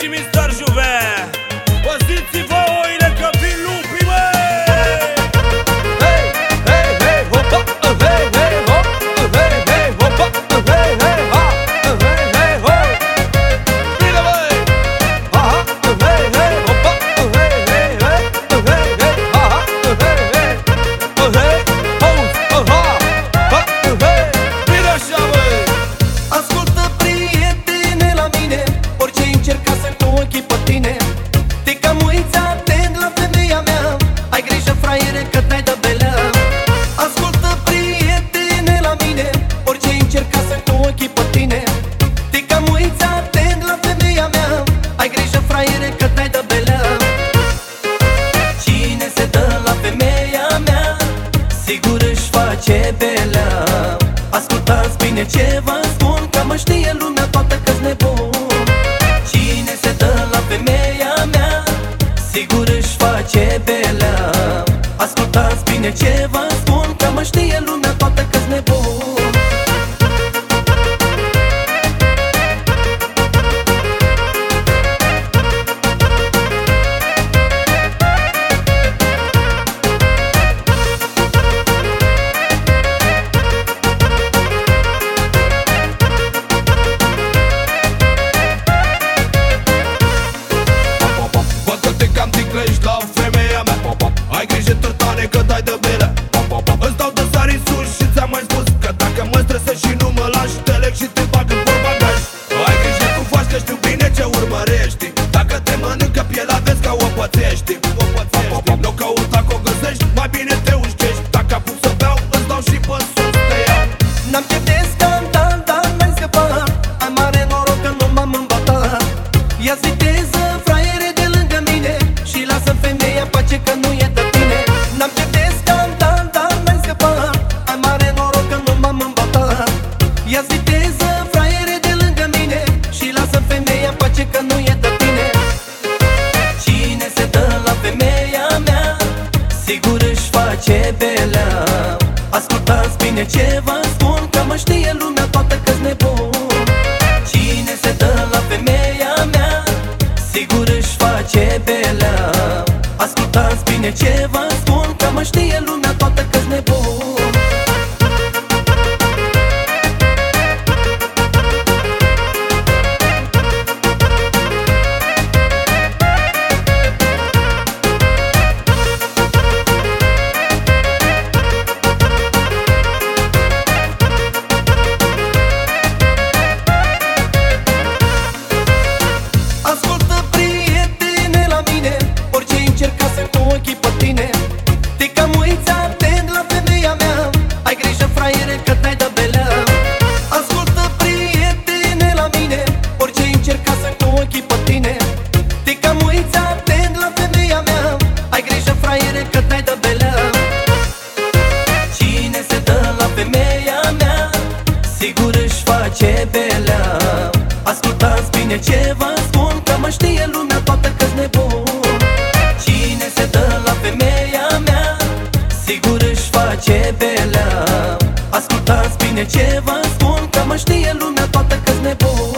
Time Star Velho. ce belea Ascultați bine ce vă spun Că mă știe lumea. nu mă lași deleg și te 天 rebelea Ascultați bine ce vă spun Că mă știe lumea toată că-s nebun. Cine se dă la femeia mea Sigur își face belea Ascultați bine ce vă spun Că mă știe lumea toată că-s nebun.